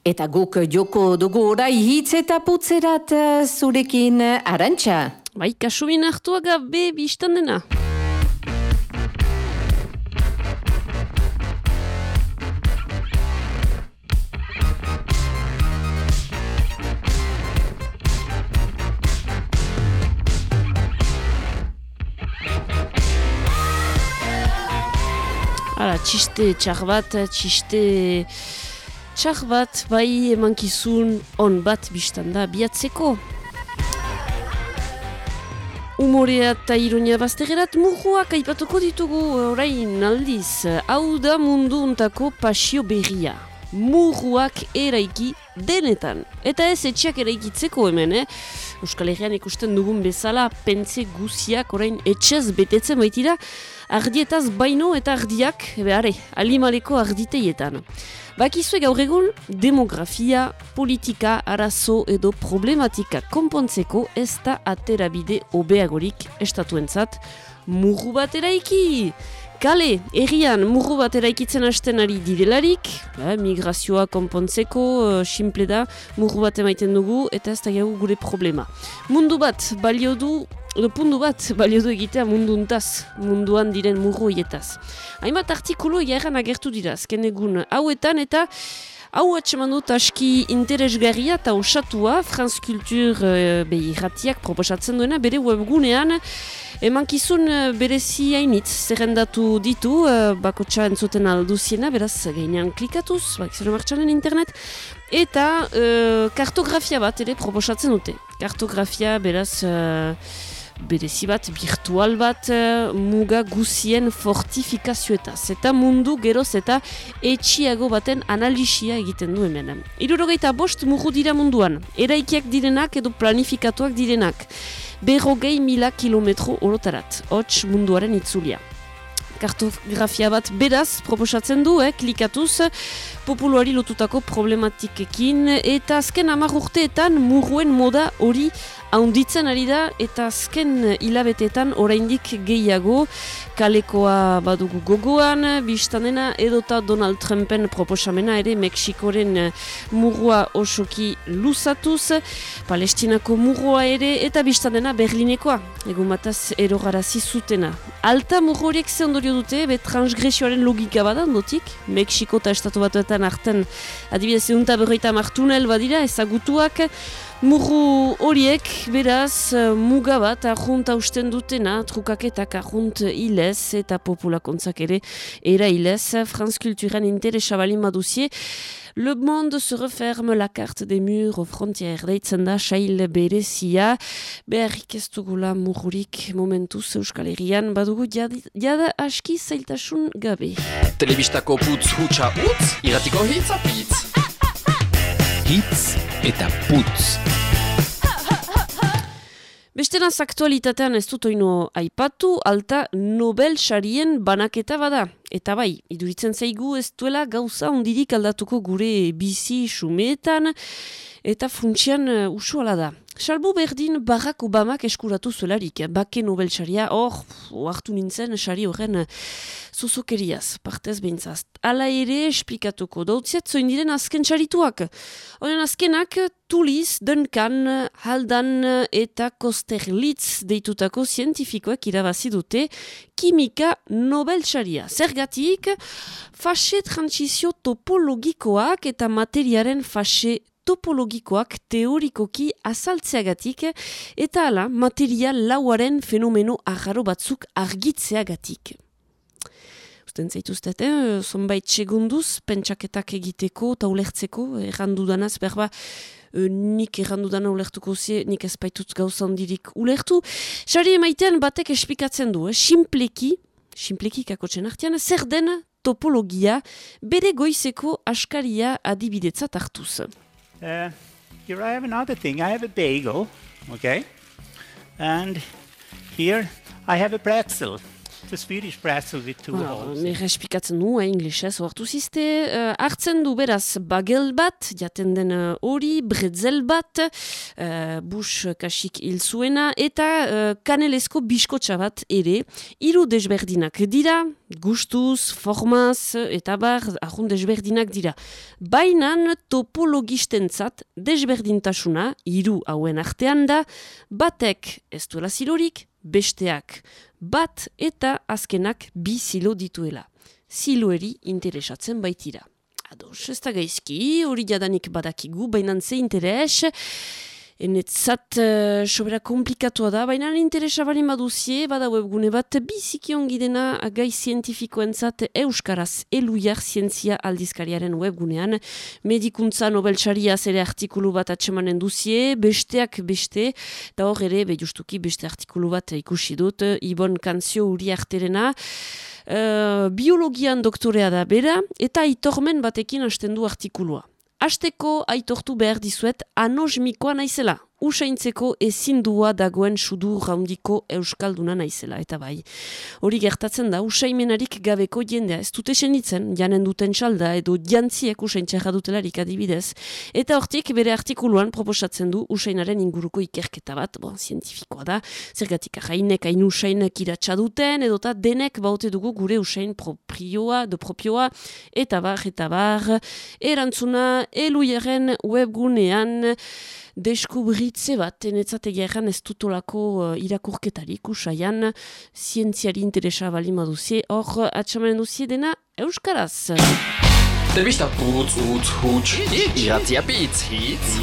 Eta guk joko dugu orai hitz eta putzerat eh, zurekin eh, arantxa. Bai, kasumin hartuaga be biztan dena. Hala, txiste txar bat, txiste txar bat, bai emankizun on bat biztan da, biatzeko. Umorea eta ironia baztegerat murruak aipatuko ditugu orain aldiz. Hau da mundu untako pasio berria. Murruak eraiki denetan. Eta ez etxeak eraikitzeko hemen, eh? Euskal Herrian ikusten dugun bezala pentze guziak orain etxez betetzen baitira ardietaz baino eta ardiak, behare, alimaleko arditeietan. Bakizue gaur egun, demografia, politika, arazo edo problematika konpontzeko ez da aterabide obeagorik estatuentzat murru bat eraiki. Kale, errian murru bat eraikitzen hasten ari direlarik, eh, migrazioa konpontzeko, uh, simple da, murru bat emaiten dugu, eta ez da gure problema. Mundu bat, balio du edo bat balio du egitea mundu untaz, munduan diren murru hietaz. Hainbat artikulu egeran agertu dira, azken egun hauetan eta hau atseman dut aski interesgarria eta osatua Franz Kultur uh, eh, behiratiak proposatzen duena bere webgunean emankizun uh, berezi hainitz zerrendatu ditu uh, bako entzuten alduziena beraz gainean klikatuz, bak zer internet eta uh, kartografia bat ere proposatzen dute. Kartografia beraz berezi bat, virtual bat, uh, muga guzien fortifikazioetaz. Eta mundu geroz eta etxiago baten analisia egiten du hemen. Irurogeita bost mugu dira munduan, eraikiak direnak edo planifikatuak direnak. Berrogei mila kilometro orotarat, hots munduaren itzulia kartografia bat beraz proposatzen du, eh, klikatuz, populuari lotutako problematikekin, eta azken hamar urteetan murruen moda hori haunditzen ari da, eta azken hilabeteetan oraindik gehiago, kalekoa badugu gogoan, biztanena edota Donald Trumpen proposamena ere Mexikoren murrua osoki luzatuz, palestinako murrua ere, eta biztanena Berlinekoa, egun bataz erogarazi zutena. Alta murro horiek ze ondorio dute, be transgresioaren logika badan dotik, Mexiko eta estatu batuetan arten adibidez egun berroita martunel badira, ezagutuak, Murru horiek, beraz, muga bat ahunt hausten dutena, trukaketak ahunt hilez eta populakontzak ere era hilez, Franz Kulturen interesa balin maduzie. Le monde se referme la carte des murs aux frontières deitzen da sail berezia, beharrik ez dugula murrurik momentuz Euskal Herrian, badugu jada aski zailtasun gabe. Telebistako putz hutsa utz, iratiko hitz apitz. Hitz eta putz. Bestenaz aktualitatean ez dut oino aipatu, alta Nobel sarien banaketa bada. Eta bai, iduritzen zaigu ez duela gauza ondirik aldatuko gure bizi sumeetan, eta funtsian uh, usuala da. Salbu berdin Barack Obamak eskuratu zuelarik, bake Nobel saria, hor, oartu nintzen sari horren zuzokeriaz, partez behintzaz. Ala ere esplikatuko, dautziat zoin diren azken sarituak. Horren azkenak, Tuliz, Duncan, Haldan eta Kosterlitz deitutako zientifikoak irabazi dute kimika Nobel saria. Zergatik, fase transizio topologikoak eta materiaren fase topologikoak teorikoki azaltzeagatik eta ala material lauaren fenomeno agaro batzuk argitzeagatik. Usten zaituztet, eh? zonbait segunduz, pentsaketak egiteko eta ulertzeko, errandu danaz, berba, eh, nik errandu dana ulertuko zie, nik ez baitut gauza ondirik ulertu. Sari emaitean batek espikatzen du, eh? simpleki, simpleki kakotzen artean, zer den topologia bere goizeko askaria adibidetzat hartuz. Uh, here I have another thing. I have a bagel, okay? And here I have a pretzel. The Swedish with two Voilà, holes. Nire espikatzen du, eh, inglesez, oartu zizte. Uh, hartzen du beraz bagel bat, jaten den uh, hori, bretzel bat, uh, bus kasik hil zuena, eta uh, kanelezko biskotxa bat ere, hiru desberdinak dira, gustuz, formaz, eta bar, ahun desberdinak dira. Bainan topologistentzat desberdintasuna, hiru hauen artean da, batek ez duela zilorik, besteak bat eta azkenak bi zilo dituela. Ziloeri interesatzen baitira. Ados, ez da gaizki, hori jadanik badakigu, baina ze interes, Enetzat uh, sobera komplikatua da, baina interesa bali maduzie, bada webgune bat biziki dena gai zientifikoentzat Euskaraz eluiar zientzia aldizkariaren webgunean. Medikuntza Nobeltsaria zere artikulu bat atsemanen duzie, besteak beste, eta hor ere, be justuki beste artikulu bat ikusi dut, Ibon Kanzio uri arterena, uh, biologian doktorea da bera, eta itormen batekin hasten du artikulua. Asteko aitortu behar dizuet anosmikoa naizela. Usaintzeko ezindua dagoen sudu raundiko euskalduna naizela, eta bai. Hori gertatzen da, usaimenarik gabeko jendea ez dute senitzen, janen duten salda edo jantziek usaintxarra dutelarik adibidez. Eta hortik bere artikuluan proposatzen du usainaren inguruko ikerketa bat, bon, zientifikoa da, zergatik ahainek hain usainek iratsa duten, edota denek baute dugu gure usain propioa, do propioa, eta bar, eta bar, erantzuna, eluiaren webgunean, deskubritze bat, enetzategi erran ez dutolako uh, irakurketarik usaian, zientziari interesa bali maduzie, hor atxamanen duzie dena Euskaraz. Telebista putz, utz, huts, iratzia pitz, hitz.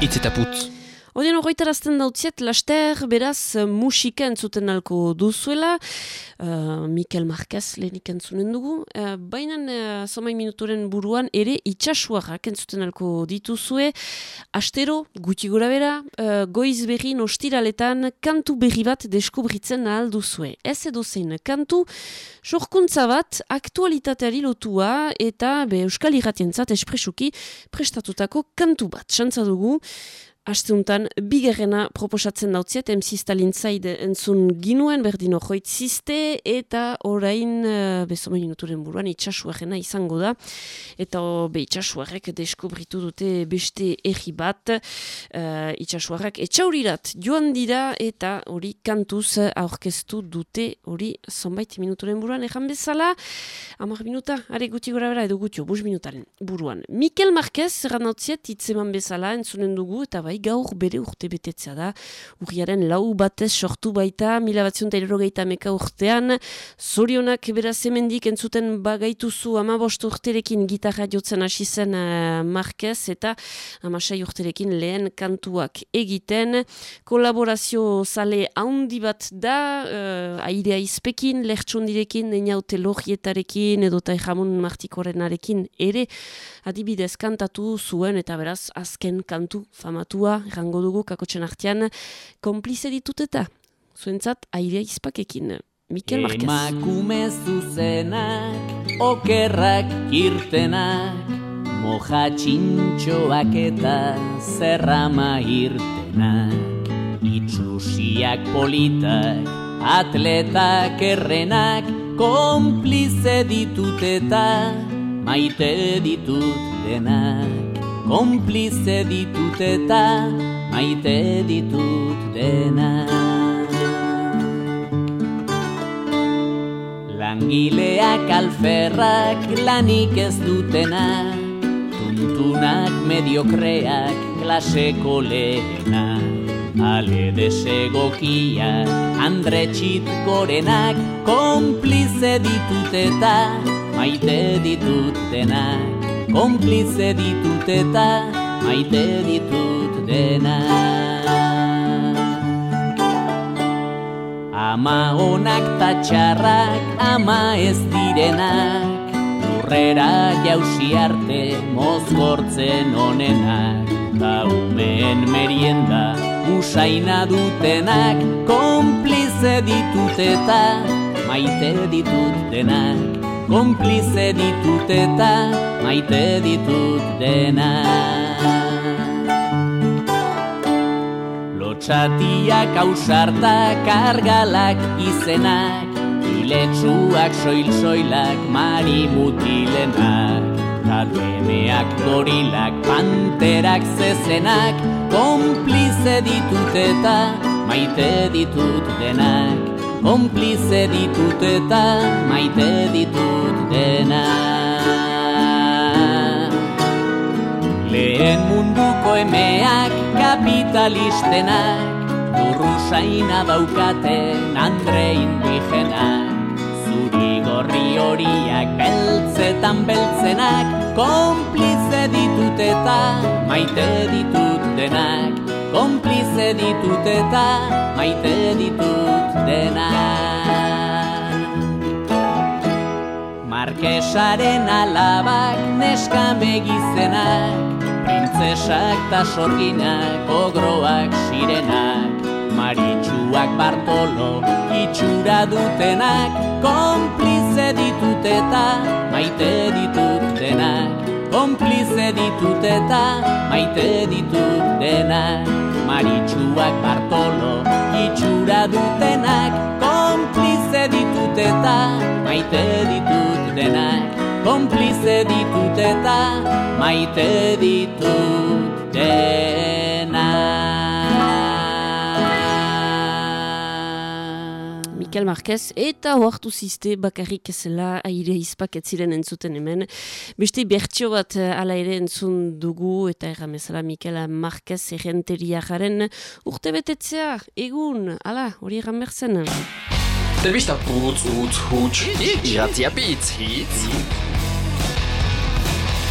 Hitz eta putz. Odien horretarazten dautziet, laster beraz musika entzuten alko duzuela, uh, Mikel Marquez lehenik entzunen dugu, uh, baina uh, somai minuturen buruan ere itxasuarrak entzuten alko dituzue, astero, guti gora bera, uh, goiz berri nostiraletan kantu berri bat deskubritzen ahal duzue. Ez edo zein kantu, sorkuntza bat aktualitateari lotua eta be, Euskal Iratientzat espresuki prestatutako kantu bat. Xantza dugu, Asteuntan, bigarrena proposatzen dautziet, MC Stalin zaide entzun ginuen, berdino joit ziste, eta orain, uh, bezo minuturen buruan, itxasuarena izango da, eta o, be itxasuarek deskubritu dute beste erri bat, uh, itxasuarrak etxaurirat joan dira, eta hori kantuz aurkeztu dute, hori zonbait minuturen buruan, ejan bezala, amar minuta, are guti gora bera, edo gutio, bus minutaren buruan. Mikel Marquez, erranautziet, itzeman bezala, entzunen dugu, eta bai gaur bere urte betetzea da. Urriaren lau batez sortu baita, mila batzion eta meka urtean, zorionak beraz hemendik entzuten bagaituzu amabost urterekin gitarra jotzen hasi zen uh, Marquez eta amasai urterekin lehen kantuak egiten. Kolaborazio zale handi bat da, uh, airea izpekin, lertxondirekin, neinaute logietarekin, edota jamun martikorenarekin ere, adibidez kantatu zuen eta beraz azken kantu famatua, errango dugu kakotxen artean, konplize ditut eta zuentzat airea izpakekin. Mikel Marquez. Emakume zuzenak, okerrak irtenak, moja txintxoak eta zerrama irtenak, itxusiak politak, atletak errenak, konplize ditut eta maite ditut denak, konplize ditut eta maite ditut denak. Langileak alferrak lanik ez dutenak, tuntunak mediokreak klaseko lehenak, ale desegokiak, andretxit gorenak, konplize ditut eta maite ditut denak, konplize ditut eta maite ditut denak. Ama onak ta txarrak, ama ez direnak, lurrera jausi arte mozgortzen onenak, ta umeen merienda usaina dutenak, konplize ditut eta maite ditut denak, konplize ditut eta maite ditut denak. Lotxatiak ausartak argalak izenak Iletsuak soil-soilak marimutilenak Kadeneak gorilak panterak zezenak Komplize ditut eta maite ditut denak Komplize ditut eta maite ditut denak Lehen munduko emeak kapitalistenak Durrusaina daukaten andre indigenak. Gorri horiak beltzetan beltzenak Komplize ditut eta maite ditut denak. Komplize ditut eta maite ditut denak. Markesaren alabak neska Printzesak ta sorginak ogroak sirenak Maritxuak Bartolo itxura dutenak Komplize ditut eta maite ditut denak. Komplize ditut eta maite ditut denak. Maritxuak Bartolo itxura dutenak Komplize ditut eta maite ditut denak Komplize ditut eta maite ditut denak Mikel Marquez, eta hoartu ziste bakarrik ezela aire izpak ziren entzuten hemen. Beste bertxo bat eh, ala ere entzun dugu eta erramezala Mikel Marquez errenteria jaren urte betetzea, egun, ala, hori erran berzen. Telbista putz, utz, huts, iratzia pitz, hitz.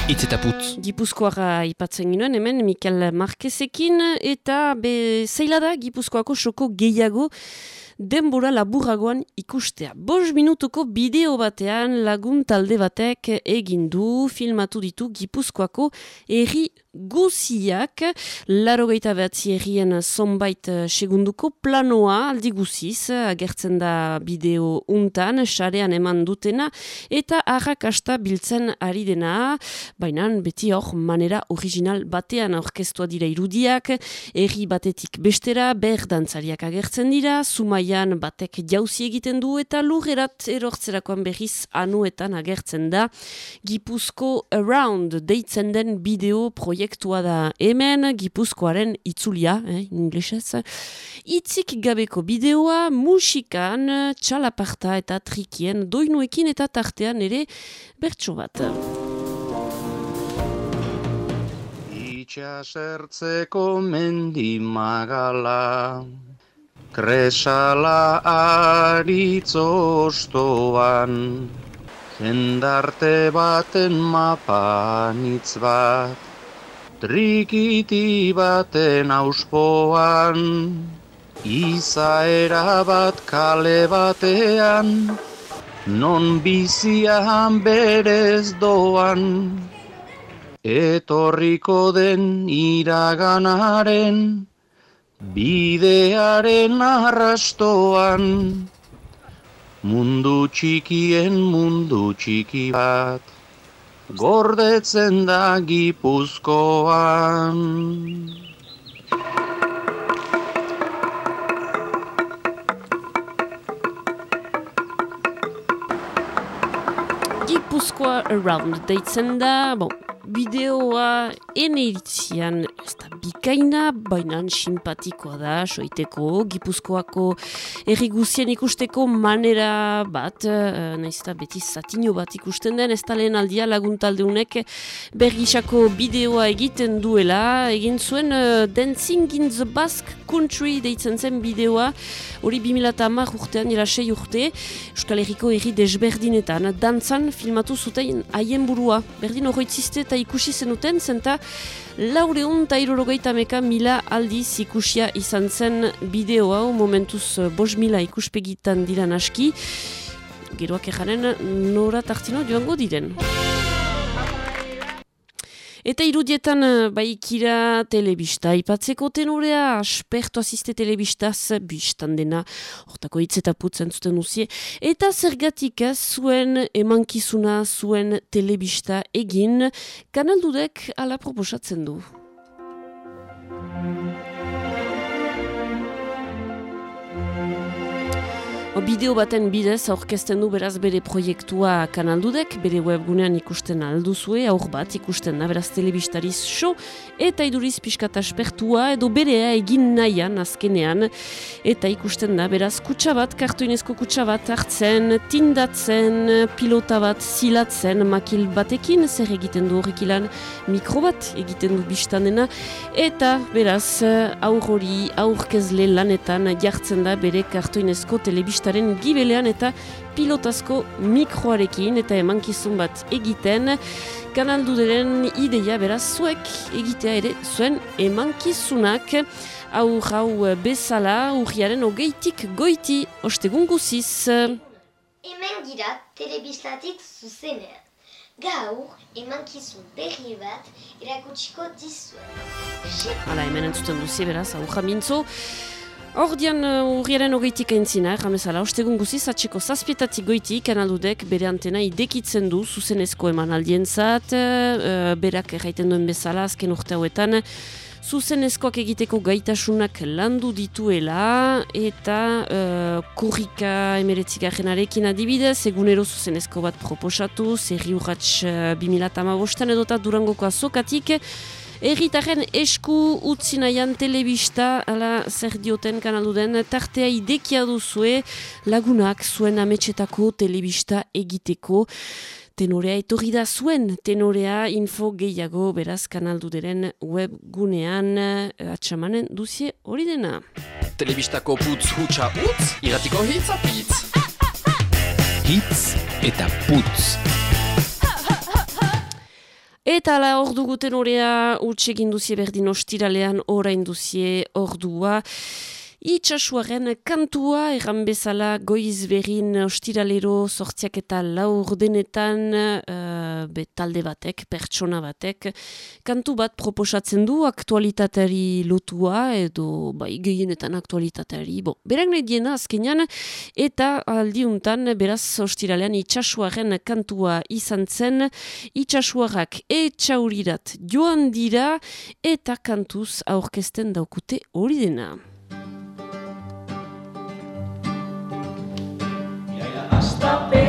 Itz eta putz. Gipuzkoara ipatzen ginoen, hemen Mikel Marquezekin, eta be, zeila da Gipuzkoako soko gehiago denbora laburagoan ikustea. Bos minutuko bideo batean lagun talde batek egin du filmatu ditu Gipuzkoako erri guziak, laro gaita behatzi errien zonbait eh, segunduko planoa aldi guziz, agertzen da bideo untan, sarean eman dutena, eta arrakasta biltzen ari dena, baina beti hor manera original batean aurkeztua dira irudiak, erri batetik bestera, ber dantzariak agertzen dira, sumaian batek jauzi egiten du, eta lurrerat erortzerakoan berriz anuetan agertzen da, Gipuzko Around deitzen den bideo proiektu proiektua da hemen, gipuzkoaren itzulia, eh, inglesez. Itzik gabeko bideoa, musikan, txalaparta eta trikien, doinuekin eta tartean ere bertso bat. Itxasertzeko mendi magala, kresala aritzostoan, jendarte baten mapanitz bat, Trikiti baten auspoan, izaera bat kale batean, non bizian berez doan, etorriko den iraganaren, bidearen arrastoan, mundu txikien mundu txiki bat gordetzen da gipuzkoan. Gipuzkoa Around deitzen da, bon, bideoa ene iritzian ez da bikaina, baina simpatikoa da, soiteko, gipuzkoako erriguzien ikusteko manera bat, uh, nahiz eta beti zatino bat ikusten den, ez da lehen aldia laguntaldeunek bergisako bideoa egiten duela, egin zuen uh, Dancing in the Basque Country deitzen zen bideoa, hori 2008 urtean, ira sei urte, Euskal Herriko erri desberdinetan, dantzan filmatu zuten haien burua, berdin horretziste eta ikusi zenuten, zenta laureun eta irurogeita meka mila aldiz ikusia izan zen bideo hau, momentuz eh, bos mila ikuspegitan diran aski, geroak ejaren nora tartino joango diren. Eta irudietan eh, baikira telebista, ipatzeko tenorea, asperto asiste telebistaz, bistan dena, hortako hitz eta putzen zuten uzie, eta zergatik zuen emankizuna zuen telebista egin, kanaldudek ala proposatzen du. Bideo baten bidez aurkezten du beraz bere proiektua kanaldudek, bere webgunean ikusten alduzue, aur bat ikusten da beraz telebistariz show, eta iduriz pixkat aspertua edo berea egin nahian azkenean, eta ikusten da beraz kutsa bat, kartoinezko kutsa bat hartzen, tindatzen, pilota bat zilatzen makil batekin, zer egiten du horrek ilan mikro bat egiten du biztanena, eta beraz aur hori aurkezle lanetan jartzen da bere kartoinezko telebista telebistaren gibelean eta pilotazko mikroarekin eta emankizun bat egiten. Kanalduderen ideia beraz zuek egitea ere zuen emankizunak. Hau hau bezala urriaren ogeitik goiti ostegun guziz. Hemen gira telebistatik zuzenean. Gaur, emankizun berri bat erakutsiko dizuen. Hala, hemen entzuten duzi beraz, hau mintzo. Ordian uh, urriaren ogeitik aintzina, jamezala, ostegun guziz, atxeko zazpietatik goitik, kanaldudek bere antena idekitzen du, zuzenezko eman aldientzat, uh, berak erraiten duen bezala, azken urte hauetan, zuzenezkoak egiteko gaitasunak landu dituela, eta uh, kurrika emeretzigarren arekin adibidez, egunero zuzenezko bat proposatu, zerri urratx uh, 2008an edota durangoko azokatik, Erritaren esku utzi nahian telebista, ala zer dioten kanaluden, tartea idekia duzue lagunak zuen ametxetako telebista egiteko. Tenorea etorri da zuen, tenorea info gehiago beraz kanalduderen webgunean atxamanen duzie hori dena. Telebistako putz hutsa utz, iratiko hitz apitz. Hitz eta putz. Eta ala ordu guten orea utxegin duzie berdin ostiralean orain duzie ordua. Itxasuaren kantua, erran bezala goiz berin ostiralero sortziak eta laur denetan uh, talde batek, pertsona batek, kantu bat proposatzen du aktualitateari lotua edo bai gehienetan aktualitateari. Bo, berak nahi diena azkenean eta aldiuntan beraz ostiralean itxasuaren kantua izan zen, itxasuarak etxaurirat joan dira eta kantuz aurkesten daukute hori dena. basta bem.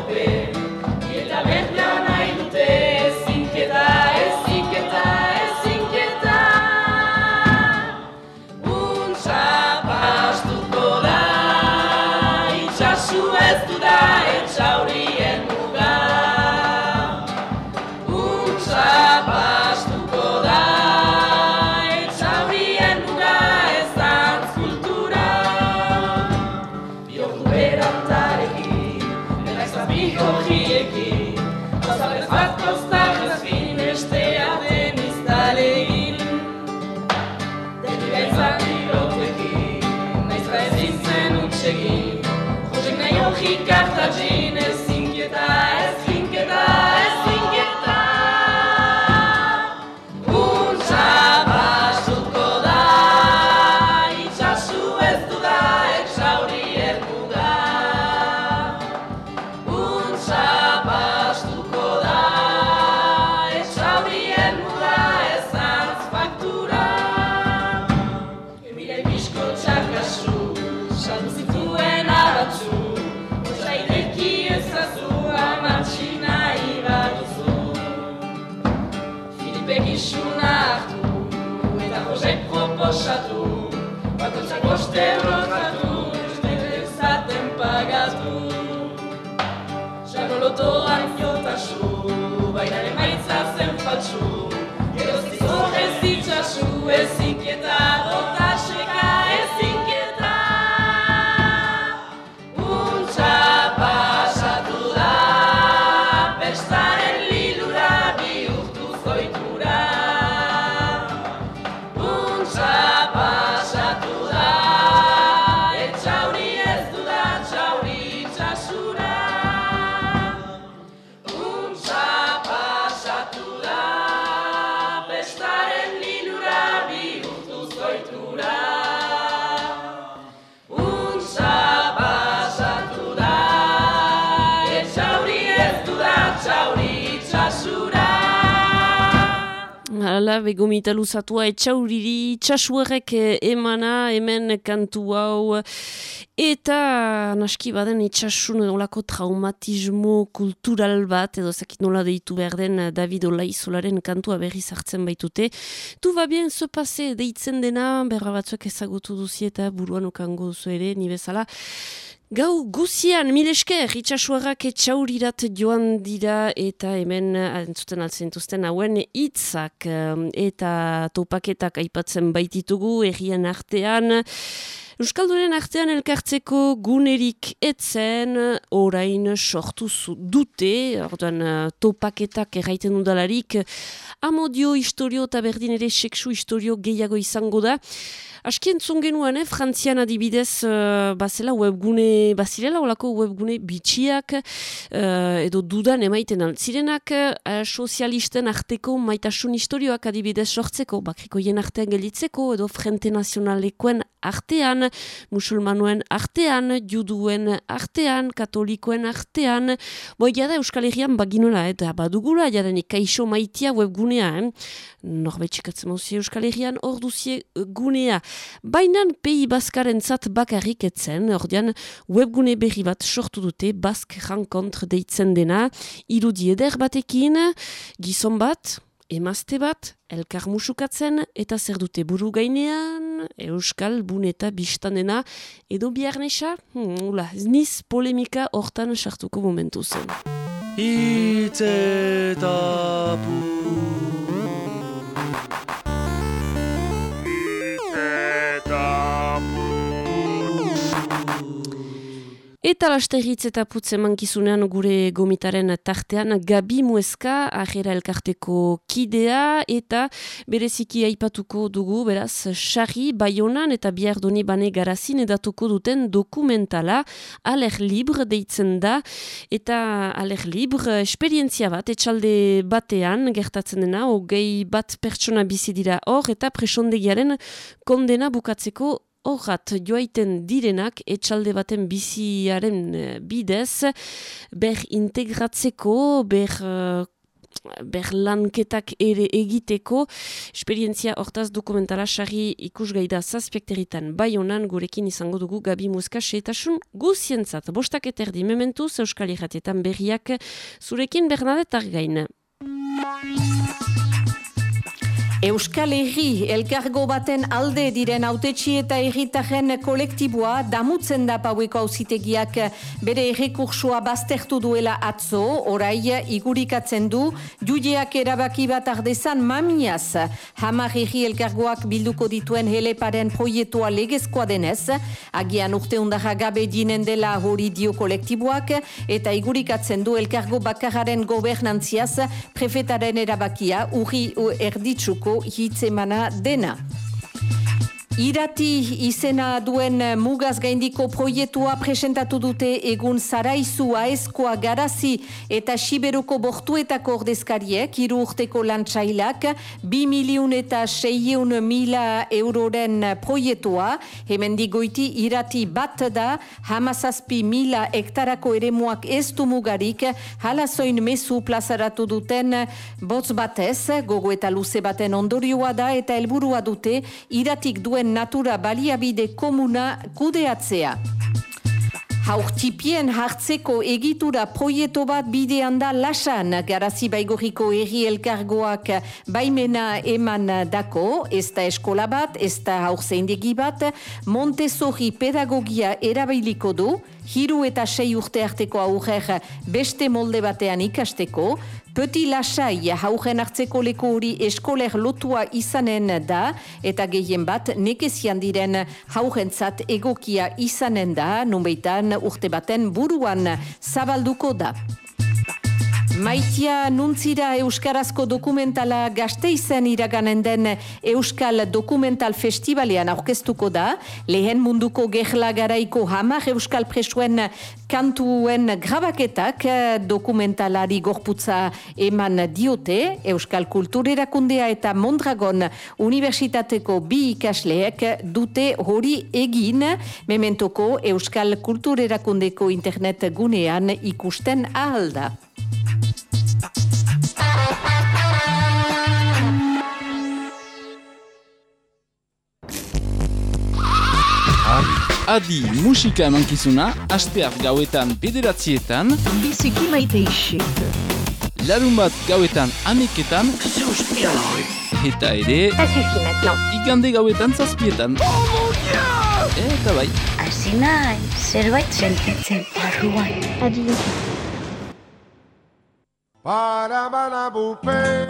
tope y esta vez begomita luzatua etxauriri, txasuerrek eh, emana, hemen kantu hau, eta naski baden itxasun olako traumatismo kultural bat, edo zakit nola deitu behar den David Olaizolaren kantua berri zartzen baitute. Tu va bien se pase deitzen dena, berra batzuek ezagutu duzi eta buruan okango duzu ni bezala. Gau guzian, mil esker, itxasuarrak etxaurirat joan dira eta hemen entzuten altzentuzten hauen hitzak eta topaketak aipatzen baititugu errien artean. Euskaldunen artean elkartzeko gunerik etzen, orain sortu dute, orduan topaketak erraiten dudalarik, amodio historio eta berdin ere seksu historio gehiago izango da. Askien genuen, eh, frantzian adibidez, uh, bazela webgune, bazirela olako webgune bitxiak, uh, edo dudan emaiten altzirenak, uh, sozialisten arteko maitasun historioak adibidez sortzeko, bakrikoien artean gelitzeko, edo frente nazionalekoen artean, musulmanuen artean, juduen artean, katolikoen artean, boi jada Euskal Herrian baginola, eta badugula, jaren ikaixo maitia webgunea, eh? norbetxikatzen Euskal Herrian, orduzie gunea. Bainan pei baskaren zat bakarrik etzen, ordean webgune berri bat sortu dute, bask rankontr deitzen dena, irudi eder batekin, gizon bat, emazte bat, elkar musukatzen, eta zer dute buru gainean, euskal buneta biztanena, edo biarnesa, hmm, ula, niz polemika hortan sartuko momentu zen. Eta lasterritz eta putze mankizunean gure gomitaren tartean Gabi Mueska, ajera elkarteko kidea eta bereziki aipatuko dugu, beraz, Xarri, Bayonan eta Biardoni Bane Garazin edatuko duten dokumentala Aler Libre deitzen da. Eta Aler Libre esperientzia bat, etxalde batean gertatzen dena, hogei bat pertsona bizi dira hor eta presondegiaren kondena bukatzeko Horrat joaiten direnak etxalde baten biziaren eh, bidez, ber integratzeko, ber, uh, ber lanketak ere egiteko, esperientzia hortaz dokumentala sari ikusgai da zazpekteritan bai honan gurekin izango dugu Gabi Muska seetasun guzientzat. Bostak eterdi mementuz Euskal Iratietan berriak zurekin Bernadette Argain. Euskal Herri elkargo baten alde diren autetxi eta erritaren kolektiboa damutzen da paueko auzitegiak bere errekursua baztertu duela atzo, orai igurikatzen du, judeak erabaki bat ardezan mamiaz. Hamar herri elkargoak bilduko dituen heleparen proietua legezkoa denez, agian urte undarra gabe dinen dela hori dio kolektiboak, eta igurikatzen du elkargo bakararen gobernantziaz prefetaren erabakia urri erditsuko hitzemana dena. Irati izena duen mugaz gaindiko proiektua presentatu dute egun zaraizu aezkoa garazi eta siberuko bortuetako ordezkariek iru urteko lantzailak bi miliun eta seieun mila euroren proiektua. Hemen digoiti irati bat da hamazazpi mila hektarako ere muak ez du mugarik halazoin mesu plazaratu duten. Botz batez gogo eta luze baten ondorioa da eta helburua dute iratik duen natura baliabide komuna kudeatzea. Haurtipien hartzeko egitura proieto bat bidean da lasan garazi baigoriko erri elkargoak baimena eman dako, ez da eskola bat, ez da haurzeindegi bat, Montessori pedagogia erabiliko du, hiru eta sei urte arteko aurrer beste molde batean ikasteko, Peti lasai haugen hartzeko leku hori eskoler lotua izanen da eta gehien bat nekezian diren haugentzat egokia izanen da, nunbeitan urte baten buruan zabalduko da. Maitia nuntzira Euskarazko dokumentala gazteizen iraganen den Euskal Dokumental Festivalean aurkeztuko da. Lehen munduko gerla garaiko hamar Euskal Presuen kantuen grabaketak dokumentalari gorputza eman diote. Euskal Kulturerakundea eta Mondragon Universitateko bi ikasleek dute hori egin mementoko Euskal Kulturerakundeko internet gunean ikusten ahalda. Adi musika emankizuna, astear gauetan bederatzietan, Biziki maite isek. larun bat gauetan ameketan, eta ere, igande gauetan zazpietan. Eta bai, Hasi nahi, zerbait sentitzen barruan. Adi.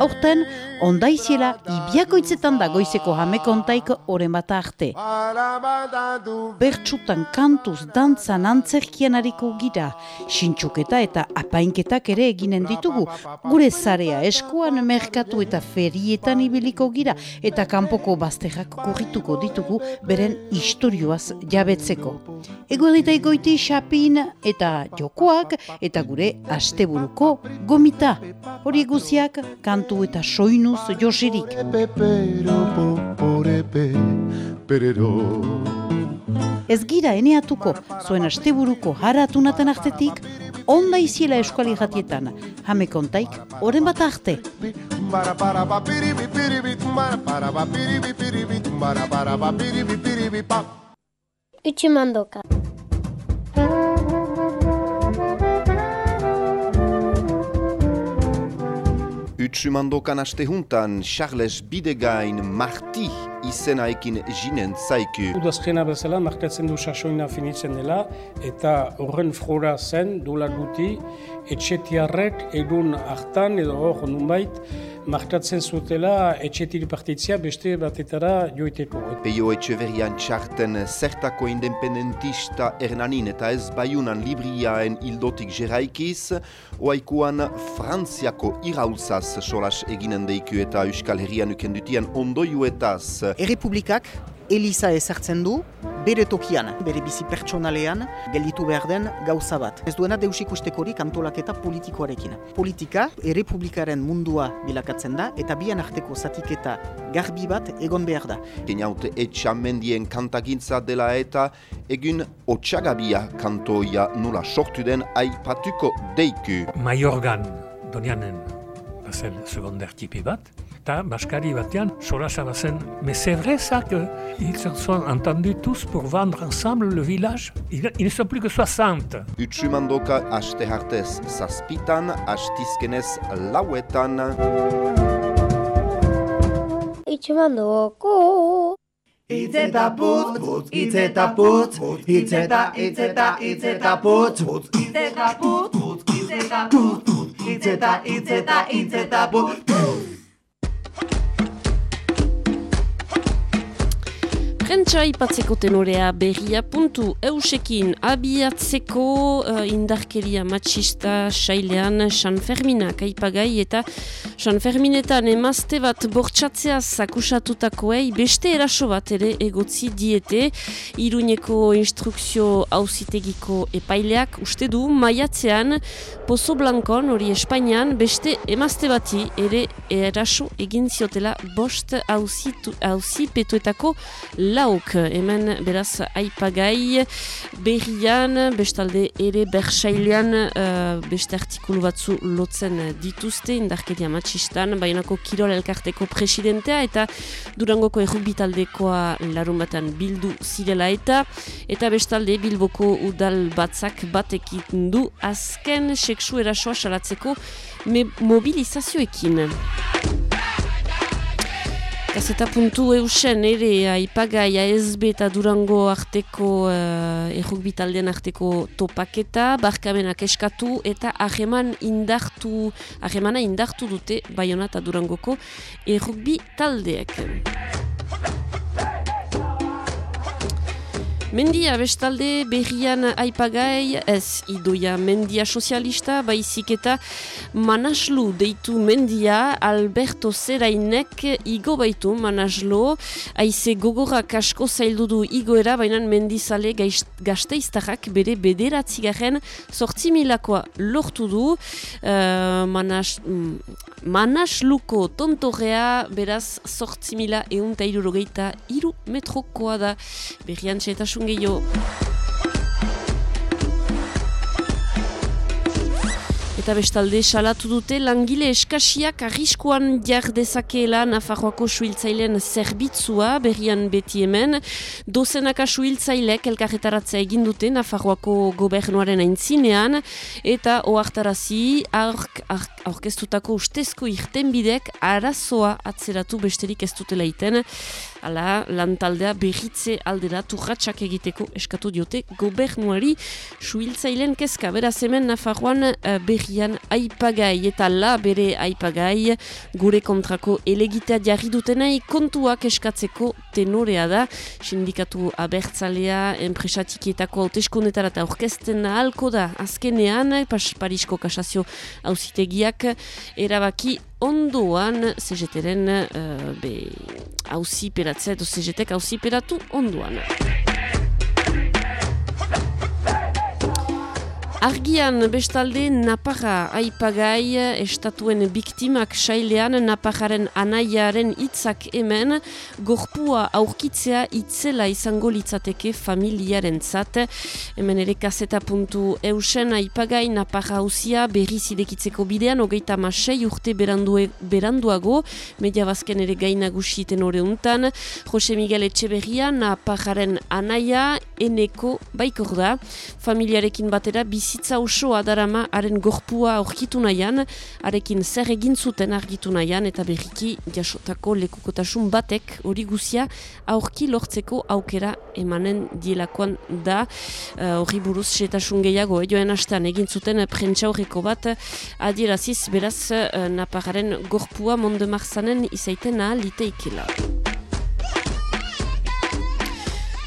Aurten, ondaiziela ibiakoitzetan da goizeko jamekontaik oren bat arte. Bertsutan kantuz dantzan antzerkian hariko gira, sintxuketa eta apainketak ere eginen ditugu. Gure zarea eskuan merkatu eta ferietan ibiliko gira eta kanpoko bazterrak korrituko ditugu beren istorioaz jabetzeko. Eguerdita egoiti xapin eta jokoak eta gure asteburuko gomita. Hori guziak kantu eta soinuz josirik. Ez gira eneatuko, zuen asteburuko haratunaten artetik, onda iziela eskuali jatietan, jame kontaik, oren bat arte. Utsumandoka. Utsumandokan aste juntan, Charles Bidegain Marti izenaekin jinen zaiku. Udazkena bezala markatzen du sasoina finitzen dela eta horren frora zen dula guti etxetiarrek egun hartan edo hor nunbait markatzen zutela etxetiri partitzia beste batetara joiteko. Peio Etxeverian txarten zertako independentista Hernanin eta ez baiunan libriaen hildotik jeraikiz, oaikuan Frantziako iraulzaz solas eginen deiku eta Euskal Herrian ukendutian ondoiuetaz. Errepublikak Eliza ezartzen du, bere tokian, bere bizi pertsonalean, gelditu behar den gauza bat. Ez duena deus ikustekorik antolaketa politikoarekin. Politika, errepublikaren mundua bilakatzen da, eta bian arteko zatiketa garbi bat egon behar da. Keinaute etxamendien kantagintza dela eta egun otxagabia kantoia nula sortu den aipatuko deiku. Maiorgan, donianen, bazen secondaire tipi bat, eta baskari batean, solasa bazen, mais c'est vrai ça que ils se sont entendus tous pour vendre ensemble le village Ils, ils ne sont plus que 60. Utsumandoka aste hartez zazpitan, astizkenez lauetan. Utsumandoko. Itz eta putz, putz, itz eta putz, itz eta, itz eta, itz eta putz, putz, itz eta putz, putz, itz eta putz, putz, itz eta, itz eta, itz eta putz, putz. Prentsa ipatzeko tenorea berria puntu eusekin abiatzeko uh, indarkeria matxista sailean San Ferminak aipagai eta San Ferminetan emazte bat bortxatzeaz akusatutakoei beste eraso bat ere egotzi diete. Iruñeko instrukzio auzitegiko epaileak uste du maiatzean Pozo Blankon hori Espainian beste emazte bati ere eraso egin ziotela bost auzipetuetako lauk hemen beraz aipagai berrian bestalde ere bersailean uh, beste artikulu batzu lotzen dituzte indarkeria matxistan bainako kirol elkarteko presidentea eta durangoko errubitaldekoa larun batan bildu zirela eta eta bestalde bilboko udal batzak batekin du azken seksu erasoa salatzeko mobilizazioekin. Gazeta puntu eusen ere aipagai ASB eta Durango arteko uh, errukbi taldean arteko topaketa, barkamenak eskatu eta aheman indartu, ahemana indartu dute Bayona eta Durangoko errukbi taldeak. Mendia bestalde berrian aipagai ez idoia mendia sozialista baizik eta manaslu deitu mendia Alberto Zerainek igo baitu manaslo aize gogorak asko zaildu du igoera baina mendizale gazteiztarrak bere bederatzigaren sortzi milakoa lortu du. Uh, manas, mm, manasluko tontorrea beraz sortzi mila eun eta irurogeita iru metrokoa da berrian txetasun gehiago. Eta bestalde salatu dute langile eskasiak arriskuan jar dezakeela Nafarroako suhiltzailean zerbitzua berrian beti hemen. Dozenaka suhiltzailek elkarretaratzea egin dute Nafarroako gobernuaren aintzinean eta oartarazi aurk, aurk, aurkeztutako ustezko irtenbidek arazoa atzeratu besterik ez dutela iten. Hala, lantaldea berritze aldera turratxak egiteko eskatu diote gobernuari suhiltzailen kezka. Beraz hemen Nafarroan uh, berrian aipagai eta la bere aipagai gure kontrako elegitea jarri dutenai kontuak eskatzeko tenorea da. Sindikatu abertzalea enpresatikietako hauteskundetara eta orkesten ahalko da azkenean Parisko kasazio hausitegiak erabaki onduan CGT-ren uh, be hausi peratzea edo CGT-ek hausi peratu onduan. Argian bestalde Naparra aipagai estatuen biktimak sailean Naparraren anaiaren hitzak hemen gorpua aurkitzea itzela izango litzateke familiaren zat. Hemen ere kaseta puntu eusen aipagai Naparra hausia berri zidekitzeko bidean hogeita masei urte berandue, beranduago media bazken ere gainagusiten ore untan. Jose Miguel Etxeberria Naparraren anaia eneko baikor da. Familiarekin batera bizi bizitza osoa darama haren gorpua aurkitu nahian, arekin zer egin zuten argitu nahian, eta berriki jasotako lekukotasun batek hori guzia aurki lortzeko aukera emanen dielakoan da. Uh, hori uh, buruz setasun gehiago, eh, joen hastean egin zuten prentsa horreko bat. Adieraziz beraz uh, napararen gorpua monde marzanen izaitena liteikela.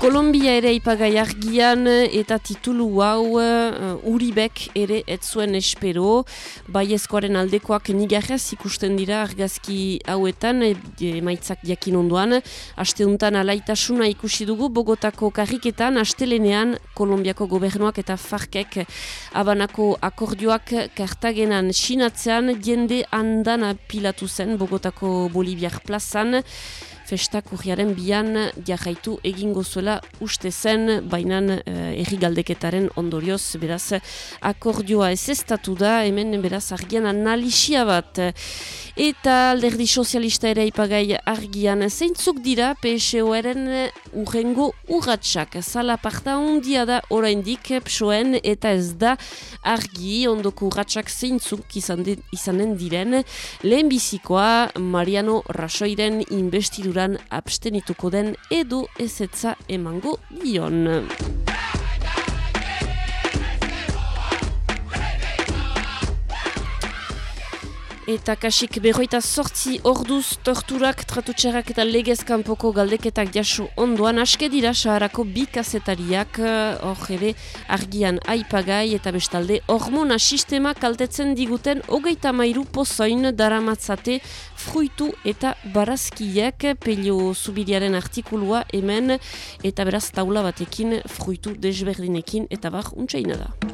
Kolombia ere ipagai argian eta titulu hau uh, uribek ere ez espero. Baiezkoaren aldekoak nigarrez ikusten dira argazki hauetan emaitzak jakin onduan asteuntan alaitasuna ikusi dugu Bogotako karriketan astelenean Kolombiako gobernuak eta farkek abanako akordioak kartagenan sinatzean jende andan pilatu zen Bogotako Boliviar plazan festak urriaren bian jarraitu egingo zuela uste zen, bainan uh, erri galdeketaren ondorioz, beraz, akordioa ez da, hemen beraz argian analisia bat. Eta alderdi sozialista ere ipagai argian zeintzuk dira PSO-eren urrengo urratxak. Zala parta ondia da oraindik PSOen eta ez da argi ondoko urratxak zeintzuk izan izanen diren. Lehen bizikoa Mariano Rasoiren investidura prozeduran abstenituko den edo ezetza emango dion. Eta kasik berroita sortzi orduz torturak, tratutxerak eta legezkanpoko galdeketak jasu ondoan aske dira saharako bi kazetariak eh, hor ere argian aipagai eta bestalde hormona sistema kaltetzen diguten hogeita mairu pozoin daramatzate fruitu eta barazkiak pelio zubiriaren artikulua hemen eta beraz taula batekin fruitu desberdinekin eta bar untsaina da.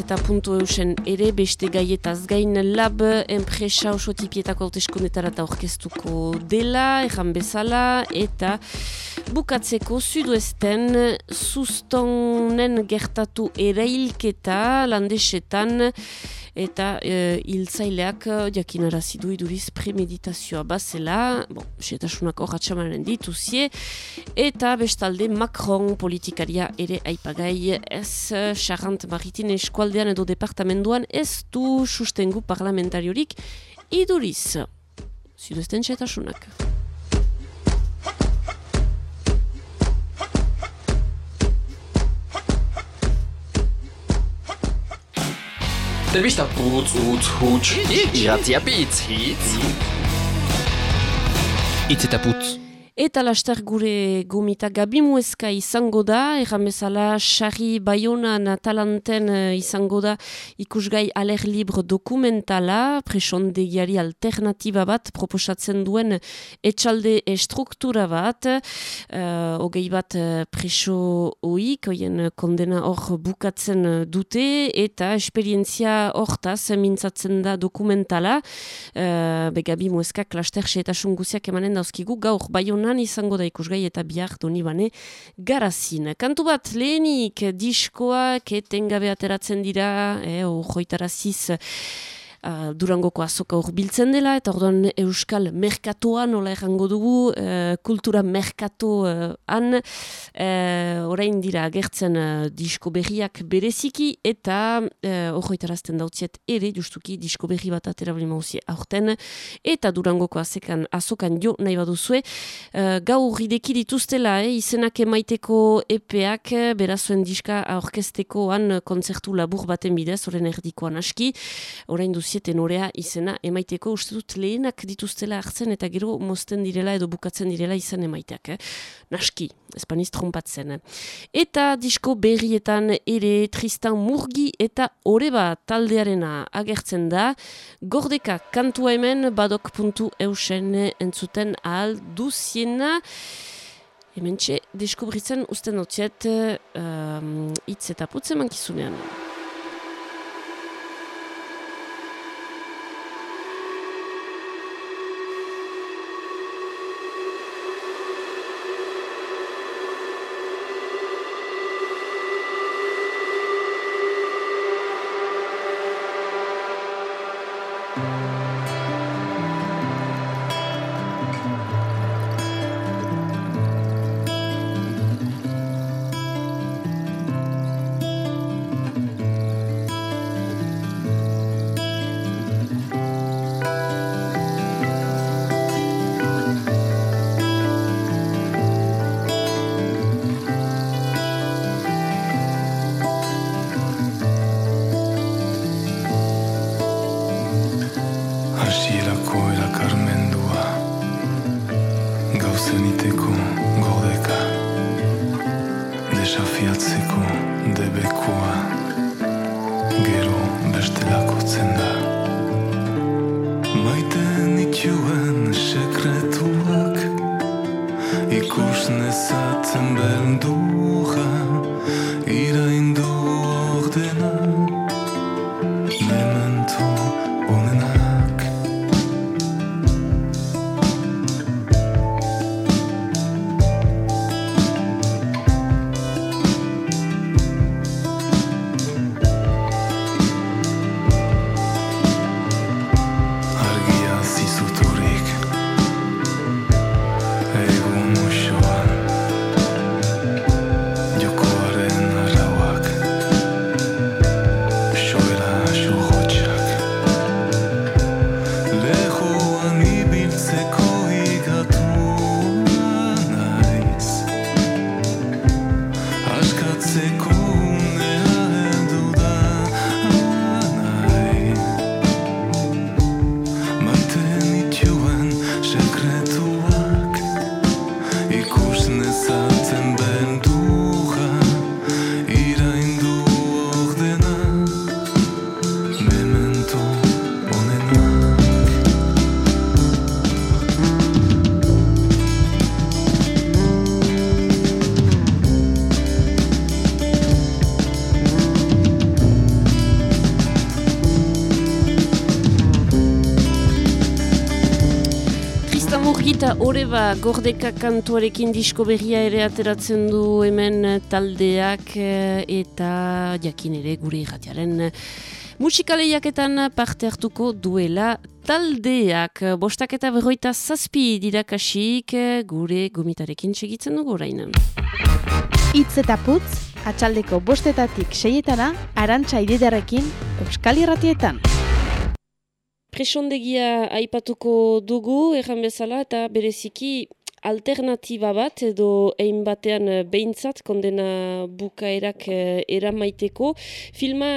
Gazeta puntu eusen ere beste gaietaz gain lab enpresa oso tipietako hauteskundetara eta orkestuko dela, erran bezala, eta bukatzeko sudoesten sustonen gertatu erailketa landesetan, eta e, hiltzaileak e, jakinarazi du iduriz premeditazioa bazela, bon, setasunak horratxamaren dituzie, eta bestalde Macron politikaria ere aipagai ez Charant Maritin eskualdean edo departamentuan ez du sustengu parlamentariorik iduriz. Ziduesten setasunak. Telebista putz, utz, huts, iratzia bitz, hitz. Itz eta putz. Eta laster gure gomita gabimuezka izango da, erran bezala Xarri Bayona natalanten eh, izango da ikusgai aler libro dokumentala, presondegiari alternatiba bat, proposatzen duen etxalde estruktura bat, uh, hogei bat uh, preso oik, oien kondena hor bukatzen dute, eta esperientzia hortaz mintzatzen da dokumentala, uh, begabi muezkak laster seetasun guziak emanen dauzkigu, gaur Bayona han izango da ikusgai eta bihar doni bane garazin. Kantu bat lehenik diskoak etengabe ateratzen dira, eh, joitaraziz, uh, durangoko azoka biltzen dela, eta orduan Euskal Merkatoa nola errango dugu, uh, kultura Merkatoan, uh, orain dira agertzen uh, disko berriak bereziki, eta uh, horretarazten dautziet ere, justuki disko berri bat atera mauzia aurten, eta durangoko azekan, azokan jo nahi baduzue, uh, gau rideki dituztela, eh, izenak emaiteko epeak, berazuen diska aurkestekoan kontzertu labur baten bidez, orain erdikoan aski, orain duz norea izena emaiteko uste dut lehenak dituztela hartzen eta gero mozten direla edo bukatzen direla izan emaiteak. Eh? Naski, espaniz trompatzen. Eta disko berrietan ere Tristan Murgi eta Oreba taldearena agertzen da. Gordeka kantua hemen badok puntu eusen entzuten ahal duziena. Hemen txe, deskubritzen usten dutziet um, itz eta putzen mankizunean. Oreba gordeka kantuarekin disko berria ere ateratzen du hemen taldeak eh, eta jakin ere gure irratiaren musikaleiaketan parte hartuko duela taldeak. Bostak eta berroita zazpi dirakasik gure gomitarekin segitzen dugu orain. Itz eta putz, atxaldeko bostetatik seietana, arantxa ididarekin, euskal irratietan presondegia aipatuko dugu, erran bezala, eta bereziki alternatiba bat edo egin batean eh, behintzat kondena bukaerak eh, eramaiteko. Filma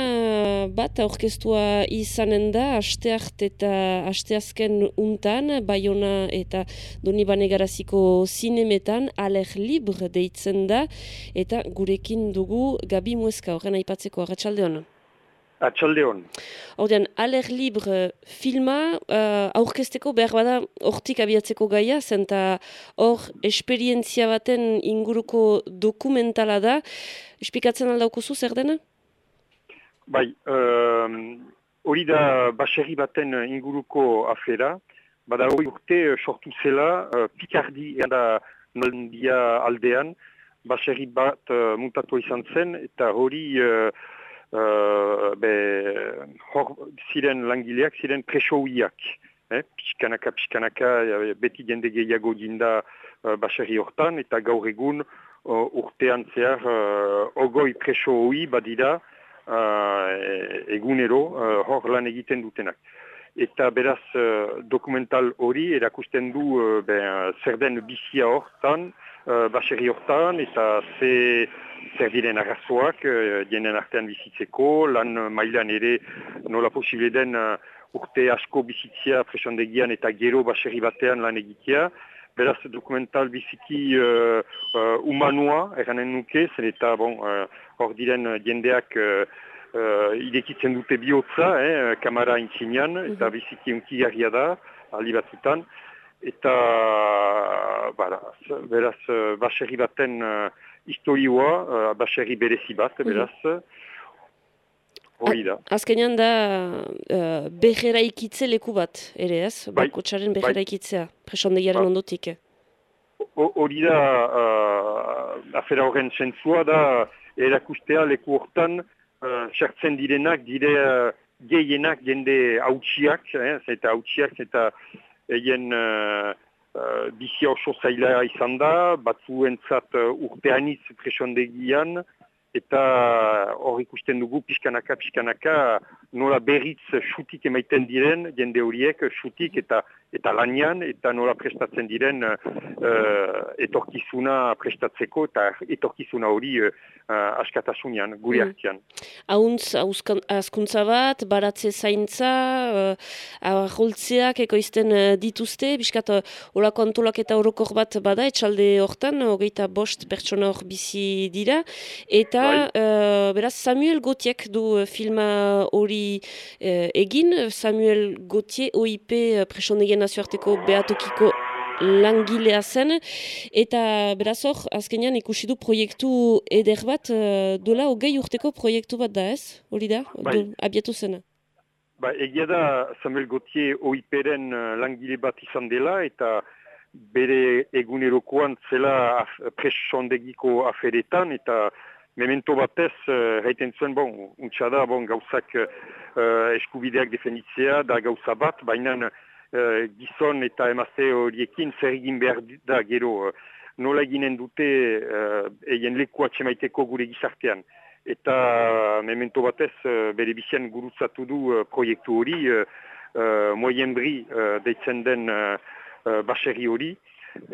bat aurkeztua izanen da, asteart eta asteazken untan, Bayona eta Donibane garaziko zinemetan, aler libre deitzen da, eta gurekin dugu Gabi Mueska, horren aipatzeko, arratsalde honan. Atxalde hon. Horten, Aler Libre filma uh, aurkesteko behar bada hortik abiatzeko gaia, zenta hor esperientzia baten inguruko dokumentala da. Espikatzen aldaukuzu zer dena? Bai, hori uh, da baserri baten inguruko afera, bada hori urte uh, sortu zela, uh, Picardi da noldia aldean, baserri bat uh, mutatu izan zen, eta hori uh, be, hor ziren langileak, ziren presouiak. Eh? Piskanaka, piskanaka, beti jende gehiago dinda uh, baserri hortan, eta gaur egun uh, urtean zehar uh, ogoi preso hoi badira uh, egunero uh, hor lan egiten dutenak. Eta beraz uh, dokumental hori erakusten du uh, ben, zer den bizia hortan, uh, baserri hortan, eta ze, zer diren arrazoak, uh, dienen artean bizitzeko, lan mailan ere nola posible den uh, urte asko bizitzia presondegian eta gero baserri batean lan egitea, beraz dokumental biziki uh, uh, humanua eranen nuke, zen eta bon, uh, hor diren jendeak uh, uh, idekitzen dute bihotza, eh, kamara intzinean, eta biziki unki garria da, aldi batzutan, eta bara, beraz uh, baserri baten uh, historioa, uh, baserri berezi bat, beraz, mm Hori da. Azkenean da uh, behera ikitze leku bat, ere ez? Bai. Bakotxaren behera bai. ikitzea, presondegiaren ba. ondotik. Hori da, uh, afera horren zentzua da, erakustea leku hortan, uh, sartzen direnak, dire uh, gehienak jende hautsiak, eh, eta hautsiak, eta egin uh, uh, bizia oso zaila izan da, batzuentzat uh, urteanitz presondegian, eta hor ikusten dugu pixkanaka, pixkanaka, nola berriz xutik emaiten diren, jende horiek xutik eta eta lanian, eta nola prestatzen diren uh, etorkizuna prestatzeko, eta etorkizuna hori uh, askatasunian, guri mm. hartian. Hauntz, azkuntza bat, baratze zaintza, uh, aholtzeak ekoizten uh, dituzte, biskat, olako antolak eta orokor bat bada, etxalde hortan, hogeita bost pertsona hor bizi dira, eta uh, beraz Samuel Gautiek du uh, filma hori uh, egin, Samuel Gautier OIP uh, nazioarteko behatokiko langilea zen, eta beraz hor, azkenean ikusi du proiektu eder bat, uh, dola hogei urteko proiektu bat da ez, hori da, bai. abiatu zena. Ba, egia da Samuel Gautier OIP-ren langile bat izan dela, eta bere egunerokoan zela presondegiko aferetan, eta memento batez, uh, zuen, bon, untsa da, bon, gauzak uh, eskubideak defenditzea, da gauza bat, baina uh, gizon eta emazte horiekin zer egin behar da gero uh, nola eginen dute uh, egin leku atxemaiteko gure gizartean. Eta memento batez, uh, bere bizien gurutzatu du uh, proiektu hori, uh, uh, moyenbri uh, deitzen den uh, baserri hori,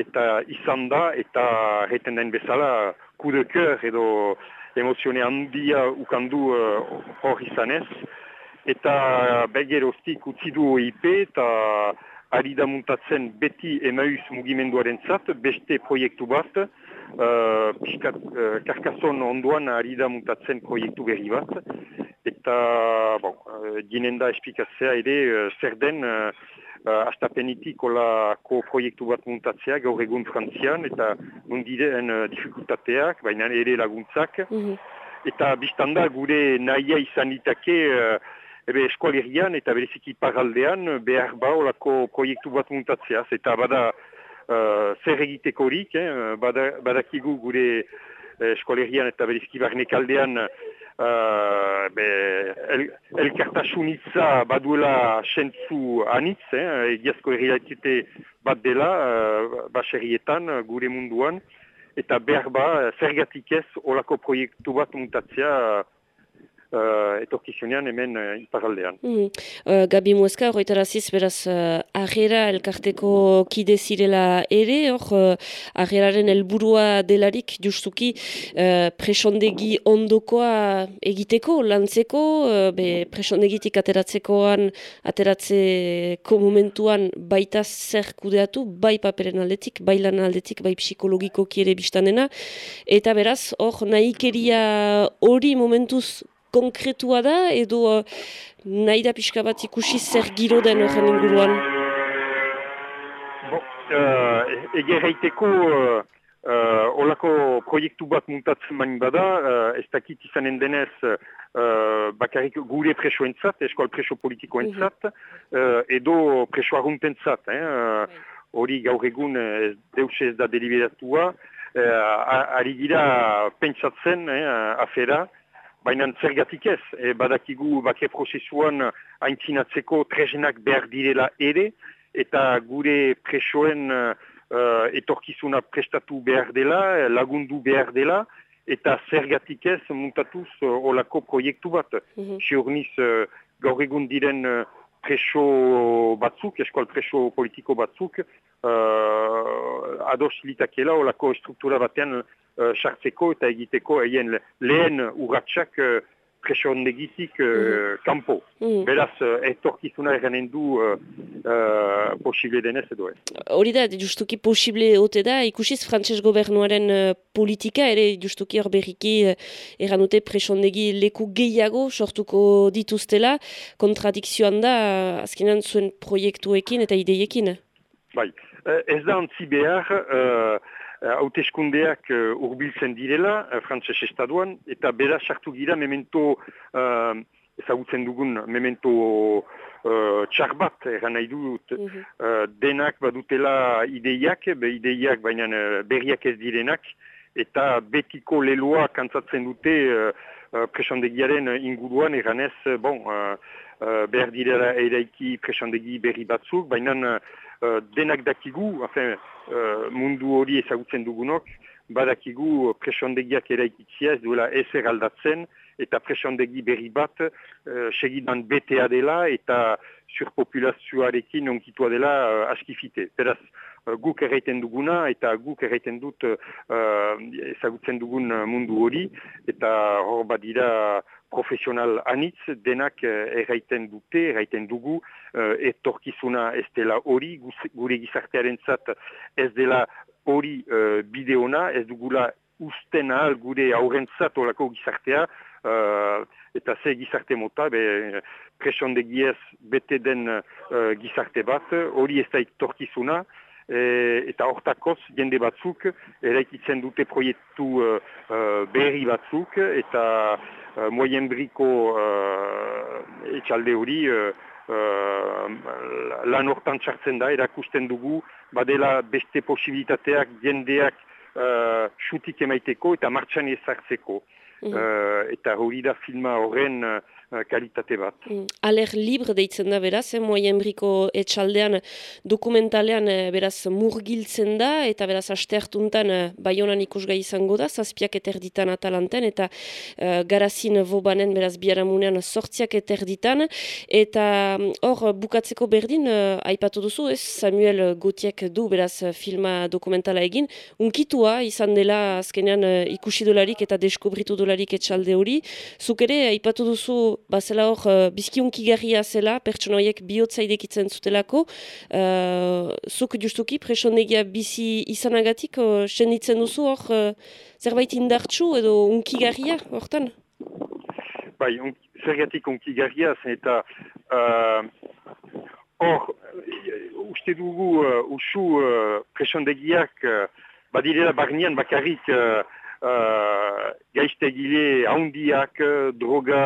eta izan da, eta reiten den bezala, cœur edo emozione handia ukandu uh, hor izanez, eta begeroztik utzi du OIP eta ari da muntatzen beti emauz mugimenduaren zat, beste proiektu bat, uh, piskat, uh, karkason onduan ari da muntatzen proiektu berri bat, eta bon, uh, ginen da espikatzea ere uh, zer den uh, uh, olako proiektu bat muntatzea gaur egun frantzian eta mundiren uh, dificultateak, baina ere laguntzak. Mm Eta biztanda gure nahia izan ditake uh, ebe eskualerian eta bereziki paraldean behar ba olako proiektu bat muntatzea. Eta bada uh, zer egiteko horik, eh? bada, badakigu gure uh, eskualerian eta bereziki barnek aldean Uh, el, elkartasunitza baduela sentzu anitz, eh, egiazko errealitete bat dela, uh, baserrietan, gure munduan, eta behar ba, zergatik ez, olako proiektu bat muntatzea, uh, etorkizunean hemen uh, iparaldean. Mm. Uh, Gabi Mueska, horretaraziz, beraz, uh, agera elkarteko kide zirela ere, hor, uh, ageraren helburua delarik, justuki, uh, presondegi ondokoa egiteko, lantzeko, uh, be, presondegitik ateratzekoan, ateratzeko momentuan baita zer kudeatu, bai paperen aldetik, bai lan aldetik, bai psikologiko kiere biztanena, eta beraz, hor, nahikeria hori momentuz konkretua da edo uh, nahi da pixka bat ikusi zer giro den horren inguruan? Bon, uh, Ege uh, Uh, olako proiektu bat muntatzen bain bada, uh, ez dakit izanen denez uh, bakarrik gure presoentzat, eskual preso politikoentzat, uh, edo preso arruntentzat. Eh? Hori gaur egun ez deus ez da deliberatua, uh, ari gira pentsatzen eh, afera, baina zergatik ez, e, badakigu bake prozesuan aintzinatzeko trezenak behar direla ere, eta gure presoen uh, etorkizuna prestatu behar dela, lagundu behar dela, eta zergatik ez muntatuz uh, olako proiektu bat. Mm -hmm. uh, gaur egun diren uh, preso batzuk, eskual preso politiko batzuk, uh, ados litakela olako struktura batean sartzeko eta egiteko egin lehen urratxak uh, presondegitik uh, mm kanpo. Mm Beraz, uh, etorkizuna eranen du uh, uh, posible denez edo ez. Hori da, justuki posible ote da, ikusiz frantses gobernuaren uh, politika, ere justuki hor berriki uh, eranute presondegi leku gehiago sortuko dituztela, kontradikzioan da, uh, azkenan zuen proiektuekin eta ideiekin. Bai, uh, ez da antzi behar, uh, Eh, hauteskundeak uh, urbiltzen direla, uh, frantzes estaduan, eta bera sartu gira memento, uh, ezagutzen dugun memento uh, txar bat, eran nahi dut, mhm. denak badutela ideiak, be ideiak baina uh, berriak ez direnak, eta betiko leloa kantzatzen dute uh, uh, presondegiaren inguruan, eranez, bon, uh, uh, behar direla eraiki presondegi berri batzuk, baina uh, denak dakigu, afen, uh, mundu hori ezagutzen dugunok, badakigu presondegiak eraikitzia ez duela ezer aldatzen, eta presondegi berri bat uh, segidan betea dela eta surpopulazioarekin onkitua dela uh, askifite. Beraz, uh, guk erraiten duguna eta guk erraiten dut uh, ezagutzen dugun mundu hori, eta hor badira profesional anitz denak erraiten dute, erraiten dugu, uh, etorkizuna ez dela hori, gure gizartearen zat ez dela hori uh, bideona, ez dugula usten ahal gure aurrentzat olako gizartea, uh, eta ze gizarte mota, be, presondegiez bete den uh, gizarte bat, hori ez da etorkizuna, e, eta hortakoz jende batzuk eraikitzen dute proiektu uh, berri batzuk eta uh, moyen briko uh, etxalde hori uh, uh, lan hortan txartzen da, erakusten dugu, badela beste posibilitateak jendeak uh, xutik emaiteko eta martxan ezartzeko. Mm. Uh, eta hori da filma horren kalitate bat. Mm. Aler libre deitzen da beraz, eh, moienbriko etxaldean dokumentalean eh, beraz murgiltzen da, eta beraz asteartuntan eh, baionan ikusgai izango da, zazpiak eterditan atalanten, eta eh, garazin vobanen beraz biaramunean sortziak eterditan, eta mm, hor bukatzeko berdin, eh, aipatu duzu, ez Samuel Gotiek du beraz filma dokumentala egin, unkitua izan dela azkenean eh, ikusi dolarik eta deskubritu dolarik etxalde hori, zuk ere aipatu duzu bazela hor, uh, bizkiunki garria zela, pertsonoiek bihotza idekitzen zutelako, uh, zuk justuki presondegia bizi izanagatik, uh, senditzen duzu hor, uh, zerbait indartsu edo unki garria hortan? Bai, un, zergatik unki garria zen eta uh, hor, uste dugu uh, usu uh, presondegiak uh, badirela barnean bakarrik uh, uh, gaiztegile haundiak, droga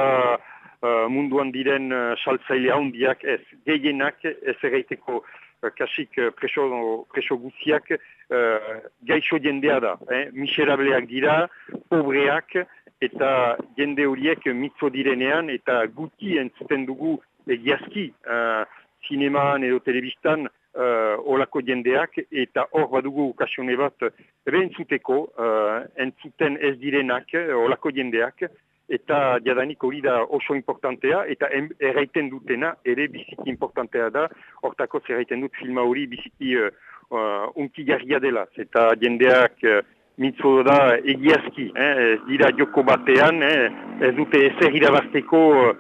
uh, munduan diren uh, saltzaile handiak ez. Gehienak ez erraiteko uh, kasik uh, preso, preso guziak uh, gaixo jendea da. Eh? Miserableak dira, pobreak eta jende horiek mitzo direnean eta guti entzuten dugu egiazki uh, zinemaan edo telebistan uh, olako jendeak eta hor badugu okasione bat ebe entzuteko, uh, entzuten ez direnak, olako jendeak, eta jadanik hori da oso importantea, eta erraiten dutena ere biziki importantea da, hortako zerraiten dut filma hori biziki uh, uh, unkigarria dela, eta jendeak uh, mitzo da egiazki, eh, ez dira joko batean, eh, ez dute ezer irabazteko uh,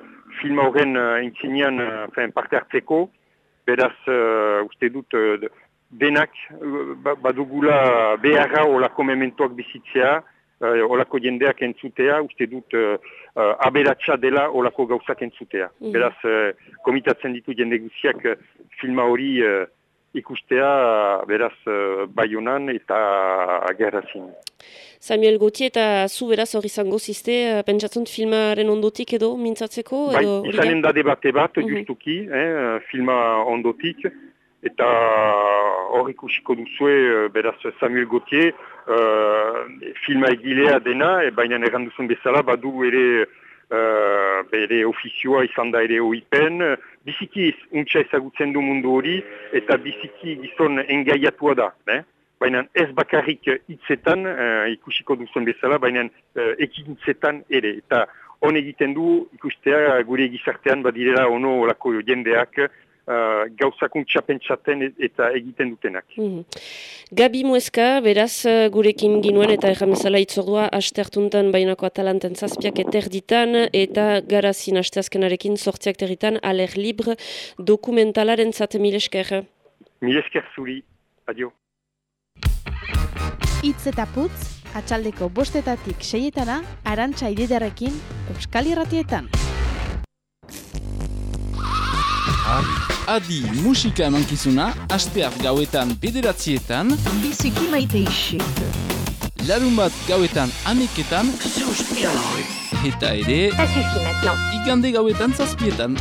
filma horren uh, intzinean uh, parte hartzeko, beraz uh, uste dut uh, denak uh, badugula beharra olako mementoak bizitzea, uh, olako jendeak entzutea, uste dut uh, aberatsa dela olako gauzak entzutea. Mm Beraz, uh, komitatzen ditu jende guziak uh, filma hori uh, ikustea beraz uh, Baionan eta Gerrazin. Samuel Gauthier eta zu beraz hori zango ziste, pentsatzen filmaren ondotik edo mintzatzeko? Bai, edo, izanen da debate bat, mm justuki, eh, filma ondotik, eta hor ikusiko duzue, beraz Samuel Gauthier, uh, filma egilea dena, e, baina erranduzen bezala, badu ere uh, bere ofizioa izan da ere oipen, biziki untsa ezagutzen du mundu hori, eta biziki gizon engaiatua da, eh? baina ez bakarrik hitzetan uh, ikusiko duzen bezala, baina uh, ekintzetan ere. Eta hon egiten du ikustea gure gizartean badirela ono olako jendeak uh, gauzakuntza pentsaten eta egiten dutenak. Mm Gabi Mueska, beraz gurekin ginuen eta erramezala itzordua aste hartuntan bainako atalanten zazpiak eterditan eta garazin aste azkenarekin sortziak territan aler libre dokumentalaren zate milesker. Milesker zuri, adio. Itz eta putz, atxaldeko bostetatik seietana, arantxa ididarekin, Euskal Irratietan. Adi musika emankizuna, asteak gauetan bederatzietan, biziki maite isik. Larun bat gauetan ameketan, eta ere, igande gauetan zazpietan.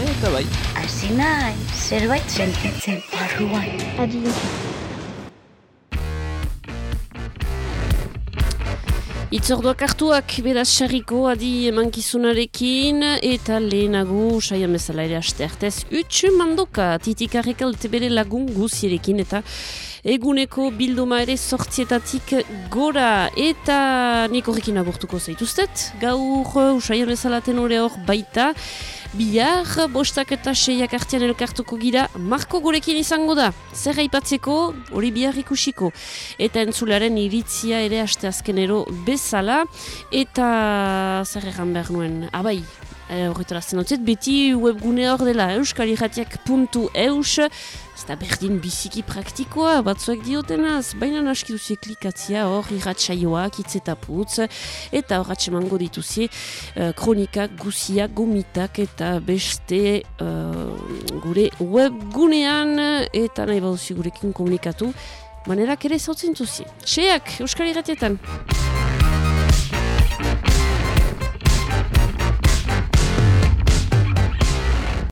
Eta bai. Hasi nahi, zerbait sentitzen barruan. Adi. Itzorduak hartuak beraz sarriko adi emankizunarekin eta lehenago saia mesala ere aste artez utxu mandoka titikarek alte bere lagun guzierekin eta eguneko bilduma ere sortzietatik gora. Eta nik horrekin agurtuko zaituztet gaur usaia mesala tenore hor baita Bihar, bostak eta seiak artian elkartuko gira, marko gurekin izango da. Zer aipatzeko, hori bihar ikusiko. Eta entzularen iritzia ere aste azkenero bezala. Eta zer egan behar nuen, abai, Eh, horretara zen beti webgune hor dela euskaliratiak.eus ez da berdin biziki praktikoa, batzuek diotenaz, baina naski duzie klikatzia hor irratsaioak, itzetaputz, eta horratxe mango dituzie uh, kronikak, guziak, gomitak, eta beste uh, gure webgunean, eta nahi baduzi gurekin komunikatu, manerak ere zautzen duzie. Seak, Euskal Iratietan!